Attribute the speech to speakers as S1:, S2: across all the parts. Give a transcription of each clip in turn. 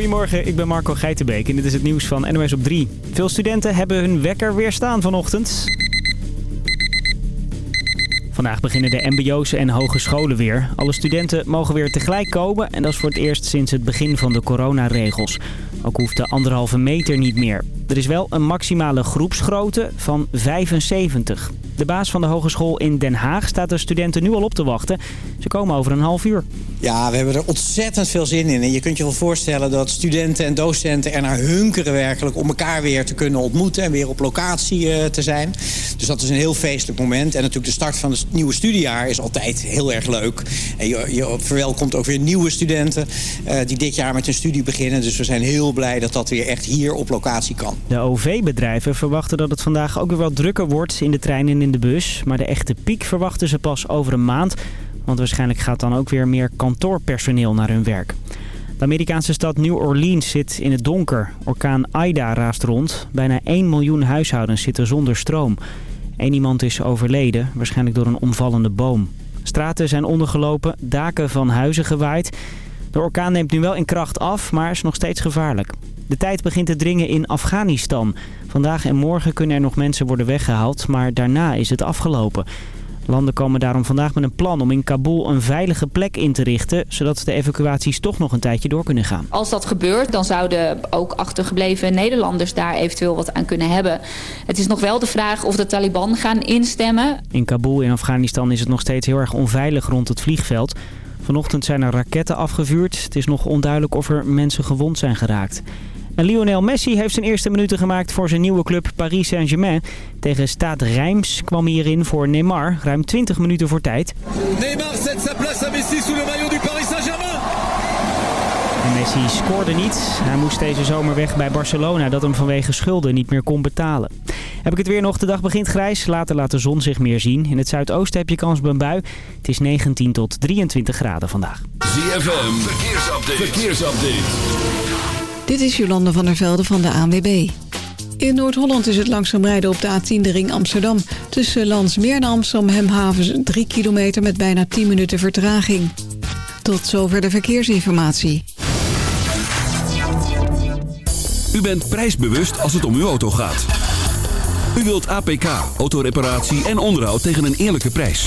S1: Goedemorgen, ik ben Marco Geitenbeek en dit is het nieuws van NOS op 3. Veel studenten hebben hun wekker weer staan vanochtend. Vandaag beginnen de mbo's en hogescholen weer. Alle studenten mogen weer tegelijk komen en dat is voor het eerst sinds het begin van de coronaregels. Ook hoeft de anderhalve meter niet meer. Er is wel een maximale groepsgrootte van 75. De baas van de hogeschool in Den Haag staat de studenten nu al op te wachten. Ze komen over een half uur.
S2: Ja, we hebben er ontzettend veel zin in. En je kunt je wel voorstellen dat studenten en docenten er naar hunkeren werkelijk... om elkaar weer te kunnen ontmoeten en weer op locatie uh, te zijn. Dus dat is een heel feestelijk moment. En natuurlijk de start van het nieuwe studiejaar is altijd heel erg leuk. En je, je verwelkomt ook weer nieuwe studenten uh, die dit jaar met hun studie beginnen. Dus we zijn heel blij dat dat weer echt hier op locatie kan.
S1: De OV-bedrijven verwachten dat het vandaag ook weer wat drukker wordt in de trein en in de bus. Maar de echte piek verwachten ze pas over een maand. Want waarschijnlijk gaat dan ook weer meer kantoorpersoneel naar hun werk. De Amerikaanse stad New Orleans zit in het donker. Orkaan Ida raast rond. Bijna 1 miljoen huishoudens zitten zonder stroom. Eén iemand is overleden, waarschijnlijk door een omvallende boom. Straten zijn ondergelopen, daken van huizen gewaaid. De orkaan neemt nu wel in kracht af, maar is nog steeds gevaarlijk. De tijd begint te dringen in Afghanistan. Vandaag en morgen kunnen er nog mensen worden weggehaald, maar daarna is het afgelopen. Landen komen daarom vandaag met een plan om in Kabul een veilige plek in te richten... zodat de evacuaties toch nog een tijdje door kunnen gaan.
S3: Als dat gebeurt, dan zouden ook achtergebleven Nederlanders daar eventueel wat aan kunnen hebben. Het is nog wel de vraag of de Taliban gaan instemmen.
S1: In Kabul in Afghanistan is het nog steeds heel erg onveilig rond het vliegveld. Vanochtend zijn er raketten afgevuurd. Het is nog onduidelijk of er mensen gewond zijn geraakt. En Lionel Messi heeft zijn eerste minuten gemaakt voor zijn nieuwe club Paris Saint-Germain. Tegen Stade Reims kwam hij hierin voor Neymar, ruim 20 minuten voor tijd.
S4: Neymar zet zijn plaats aan Messi sous le maillot du Paris Saint-Germain.
S1: En Messi scoorde niet. Hij moest deze zomer weg bij Barcelona dat hem vanwege schulden niet meer kon betalen. Heb ik het weer nog. De dag begint grijs. Later laat de zon zich meer zien. In het zuidoosten heb je kans op een bui. Het is 19 tot 23 graden vandaag.
S5: ZFM, verkeersupdate. verkeersupdate.
S6: Dit is Jolande van der Velde van de ANWB. In Noord-Holland is het langzaam rijden op de A10 de ring Amsterdam. Tussen Landsmeer en Amsterdam-Hemhavens 3 kilometer met bijna 10 minuten vertraging. Tot zover de verkeersinformatie.
S5: U bent prijsbewust als het om uw auto gaat. U wilt APK, autoreparatie en onderhoud tegen een eerlijke prijs.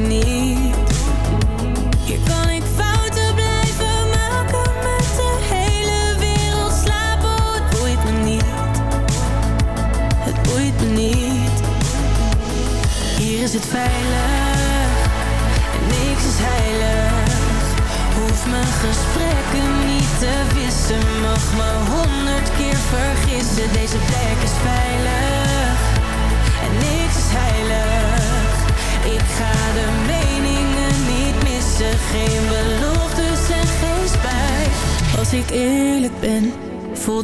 S7: need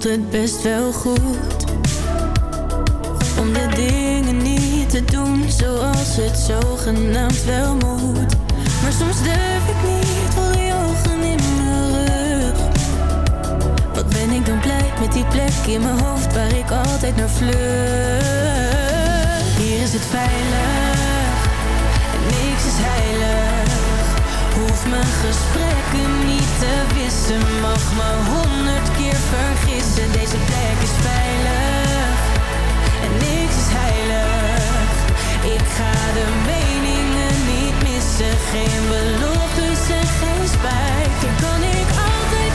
S8: het best wel goed. Om de dingen niet te doen zoals het zogenaamd wel moet. Maar soms durf ik niet voor die ogen in mijn rug. Wat ben ik dan blij met die plek in mijn hoofd waar ik altijd naar vlug, Hier is het veilig. mijn gesprekken niet te wissen. Mag me honderd keer vergissen. Deze plek is veilig En niks is heilig. Ik ga de meningen niet missen. Geen beloftes en geen spijt. Dan kan ik altijd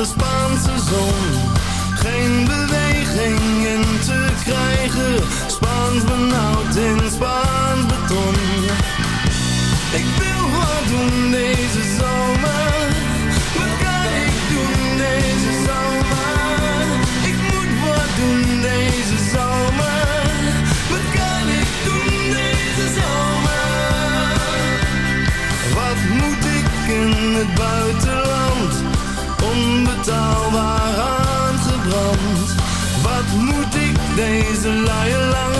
S9: de Spaanse zon Geen bewegingen te krijgen. Spaans benauwd in Spaans beton. Ik wil wat doen deze zomer. Wat kan ik doen deze zomer? Ik moet wat doen deze zomer. Wat kan ik doen deze zomer? Wat moet ik in het
S10: buiten days and lie along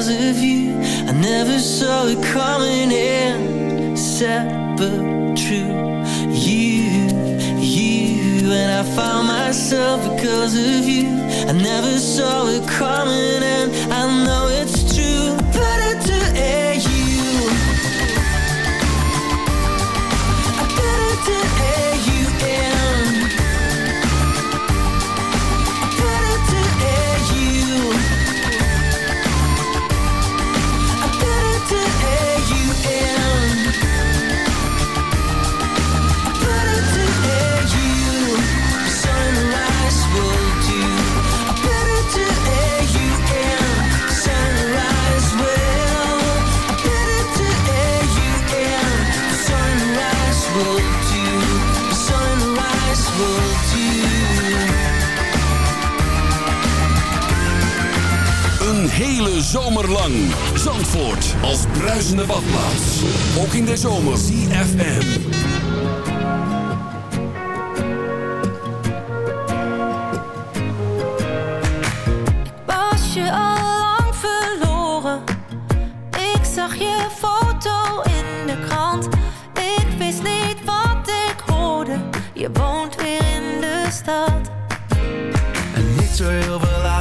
S10: miles of you. I never
S8: saw it coming in. Sad but true. You, you And I found myself because of you. I never saw it coming and I know it's
S5: hele zomer lang. Zandvoort als bruisende badplaats. Ook in de zomer. CFM.
S8: Ik was je al lang verloren. Ik zag je foto in de krant. Ik wist niet wat ik hoorde. Je woont weer in de stad.
S11: En niet zo heel wat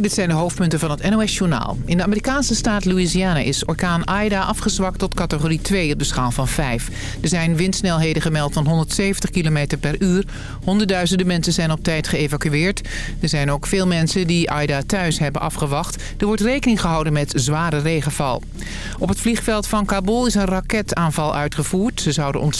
S12: Dit zijn de hoofdpunten van het NOS-journaal. In de Amerikaanse staat Louisiana is orkaan Ida afgezwakt tot categorie 2 op de schaal van 5. Er zijn windsnelheden gemeld van 170 km per uur. Honderdduizenden mensen zijn op tijd geëvacueerd. Er zijn ook veel mensen die Ida thuis hebben afgewacht. Er wordt rekening gehouden met zware regenval. Op het vliegveld van Kabul is een raketaanval uitgevoerd. Ze zouden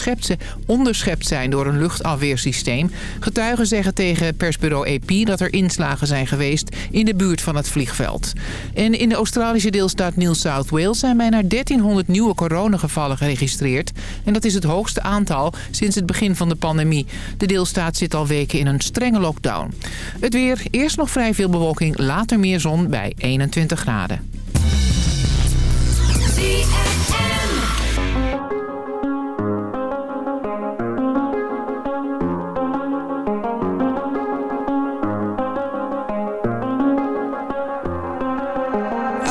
S12: onderschept zijn door een luchtafweersysteem. Getuigen zeggen tegen persbureau AP dat er inslagen zijn geweest in de buurt van het vliegveld. En in de Australische deelstaat New South Wales zijn bijna 1300 nieuwe coronagevallen geregistreerd. En dat is het hoogste aantal sinds het begin van de pandemie. De deelstaat zit al weken in een strenge lockdown. Het weer, eerst nog vrij veel bewolking, later meer zon bij 21 graden.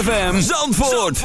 S5: ZFM Zandvoort.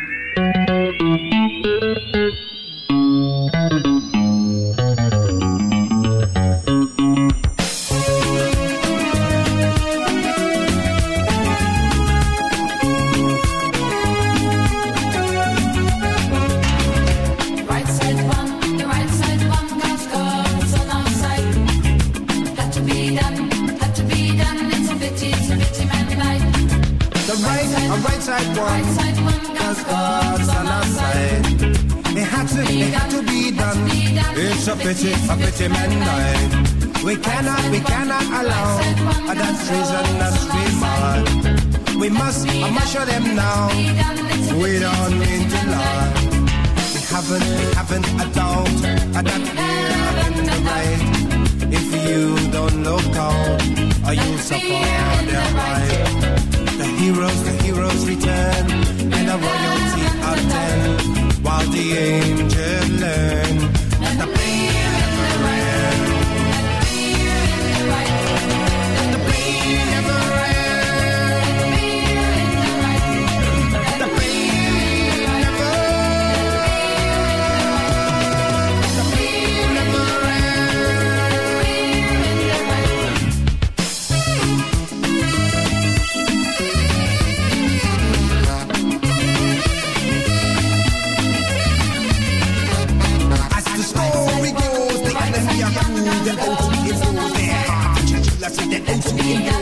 S13: right one, cause God's on our side.
S14: It had to, it had to be done. It's a pity, a pity man died. We cannot, we cannot allow that treason, that remark. We must, I must show them now. We don't mean to lie. We haven't, we haven't a doubt that we're right. If you don't look out, or you suffer their right. The heroes, the heroes return, and the royalty attend, while the angels learn. And the never. The never. the enemy.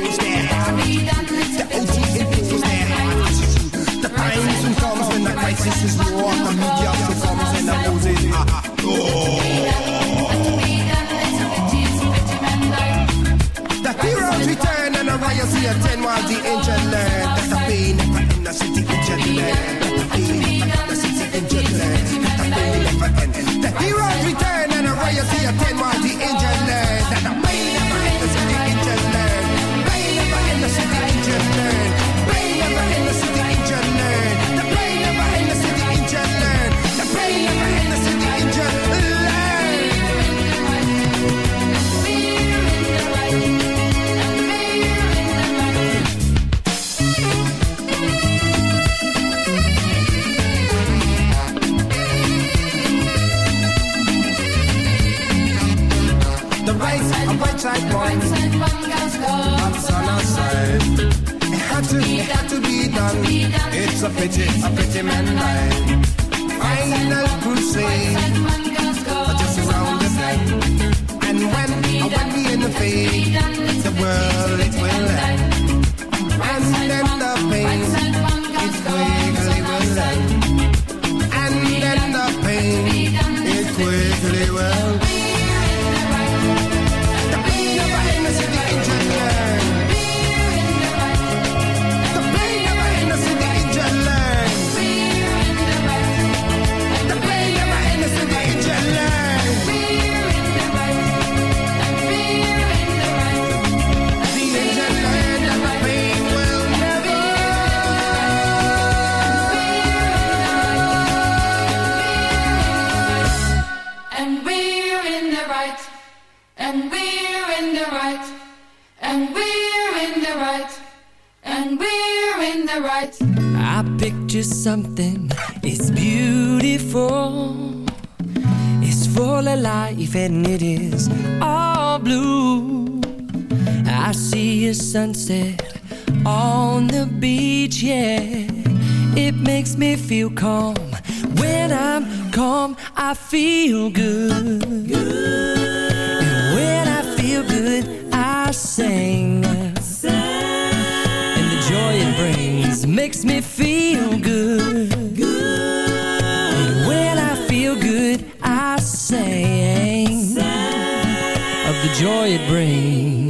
S8: Joy it brings.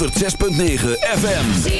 S5: 106.9 FM.